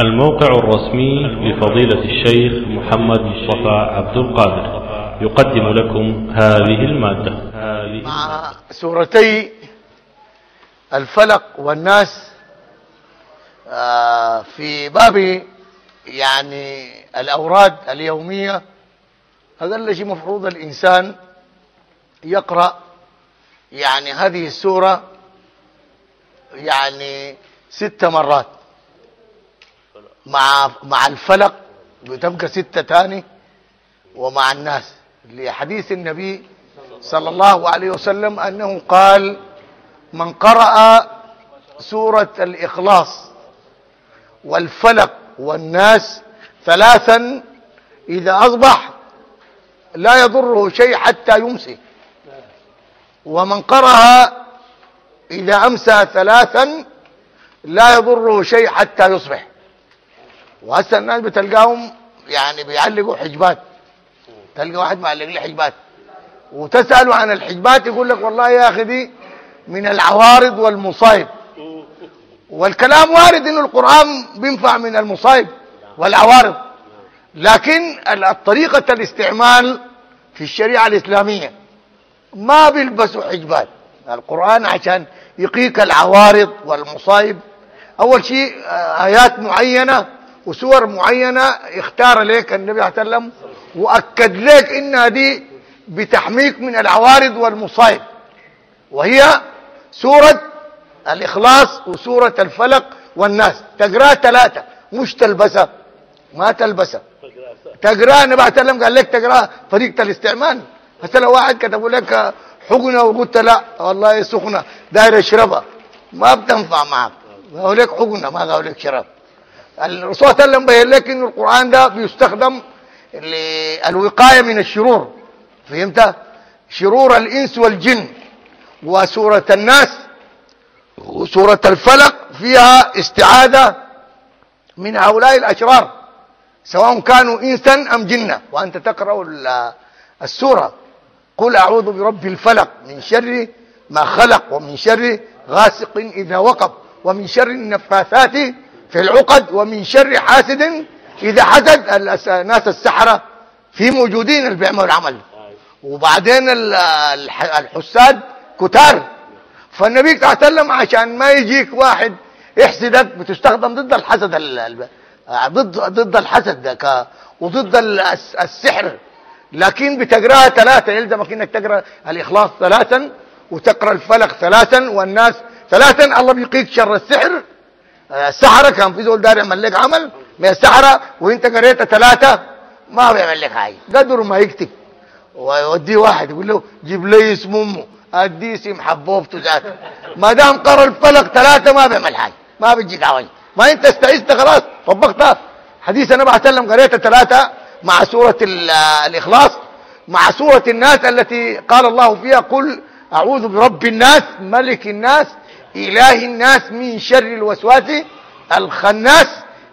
الموقع الرسمي لفضيلة الشيخ محمد مصطفى عبد القادر. يقدم لكم هذه المادة. مع سورتي الفلق والناس آه، في باب يعني الأوراد اليومية. هذا الذي مفروض الإنسان يقرأ يعني هذه السورة يعني ست مرات. مع مع الفلق بتبقى ستة تاني ومع الناس. لحديث النبي صلى الله عليه وسلم أنه قال من قرأ سورة الإخلاص والفلق والناس ثلاثا إذا أصبح لا يضره شيء حتى يمسي ومن قرأها إذا أمسى ثلاثا لا يضره شيء حتى يصبح. وهسه الناس بتلقاهم يعني بيعلقوا حجبات. تلقى واحد معلق لي حجبات. وتسأله عن الحجبات يقول لك والله يا أخي دي من العوارض والمصايب. والكلام وارد إنه القرآن بينفع من المصايب والعوارض. لكن الطريقة الاستعمال في الشريعة الإسلامية ما بيلبسوا حجبات. القرآن عشان يقيك العوارض والمصايب. أول شيء آيات معينة وسور معينة اختار لك النبي صلى الله عليه وسلم وأكد لك إنها دي بتحميك من العوارض والمصايب. وهي سورة الإخلاص وسورة الفلق والناس. تقرأ ثلاثة مش تلبسها ما تلبسها. تقرأ النبي عليه وسلم قال لك تقرأ طريقة الاستعمال. مثلا واحد كتبوا لك حقنة وقلت لا والله سخنة داير اشربها ما بتنفع معك. قالوا لك حقنة ما قالوا لك شرب الرسول صلى الله عليه وسلم بين لك إن القرآن ده بيستخدم للوقاية من الشرور. فهمت؟ شرور الإنس والجن. وسورة الناس وسورة الفلق فيها استعاذة من هؤلاء الأشرار سواء كانوا إنسا أم جنة. وأنت تقرأ السورة. قل أعوذ برب الفلق من شر ما خلق ومن شر غاسق إذا وقب ومن شر النفاثات في العقد ومن شر حاسد إذا حسد الناس السحرة في موجودين اللي بيعملوا العمل. وبعدين الحساد كتار. فالنبي صلى الله عليه وسلم عشان ما يجيك واحد يحسدك بتستخدم ضد الحسد ضد ضد الحسد ده وضد السحر. لكن بتقراها ثلاثة يلزمك إنك تقرأ الإخلاص ثلاثا وتقرأ الفلق ثلاثا والناس ثلاثا. الله بيقيك شر السحر السحره كان في زول دار يعمل لك عمل من السحره وإنت قريتها ثلاثة ما بيعمل لك حاجة. قدر ما يكتب. ويوديه واحد يقول له جيب لي اسم أمه أديه اسم حبوبته ذاته. ما دام قرأ الفلق ثلاثة ما بيعمل حاجة. ما بيجيك عوج ما أنت استعذت خلاص طبقتها حديث النبي عليه وسلم ثلاثة مع سورة الإخلاص مع سورة الناس التي قال الله فيها قل أعوذ برب الناس ملك الناس إله الناس من شر الوسواس الخناس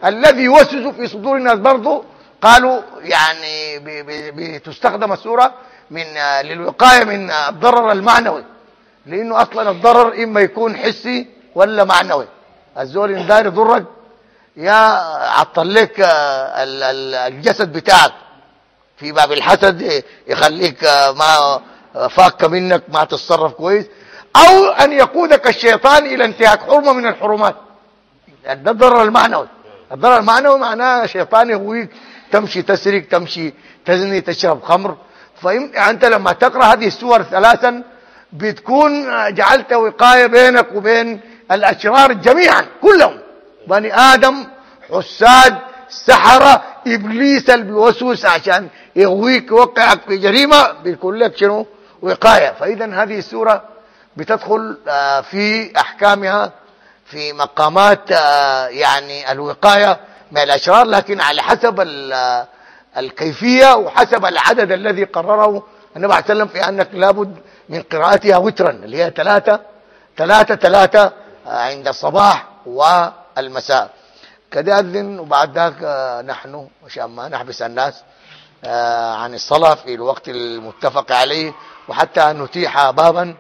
الذي يوسوس في صدور الناس. برضه قالوا يعني بتستخدم السورة من للوقاية من الضرر المعنوي لأنه أصلا الضرر إما يكون حسي ولا معنوي. الزول إن داير يضرك يا عطل لك الجسد بتاعك. في باب الحسد يخليك ما فاك منك ما تتصرف كويس. أو أن يقودك الشيطان إلى انتهاك حرمة من الحرمات. ده الضرر المعنوي. الضرر المعنوي معناه شيطان يهويك تمشي تسرق تمشي تزني تشرب خمر. فانت لما تقرأ هذه السور ثلاثا بتكون جعلت وقاية بينك وبين الأشرار جميعا كلهم. بني آدم حساد سحرة إبليس اللي بيوسوس عشان يغويك يوقعك في جريمة بيكون لك شنو؟ وقاية. فاذا هذه السورة بتدخل في أحكامها في مقامات يعني الوقاية من الأشرار لكن على حسب الكيفية وحسب العدد الذي قرره النبي عليه وسلم في أنك لابد من قراءتها وترا اللي هي ثلاثة ثلاثة ثلاثة عند الصباح والمساء. اذن وبعد ذاك نحن عشان ما نحبس الناس عن الصلاة في الوقت المتفق عليه وحتى نتيح بابا.